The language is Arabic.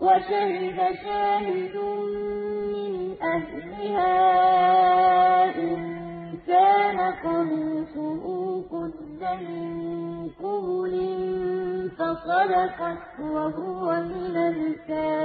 وَشَهِدَ شَاهِدٌ مِّنْ أَهْلِهَا إِن كَانَ قَمِيصُهُ قُدَّ مِن قُبُلٍ فَصَدَقَتْ وَهُوَ مِنَ الْكَاذِبِينَ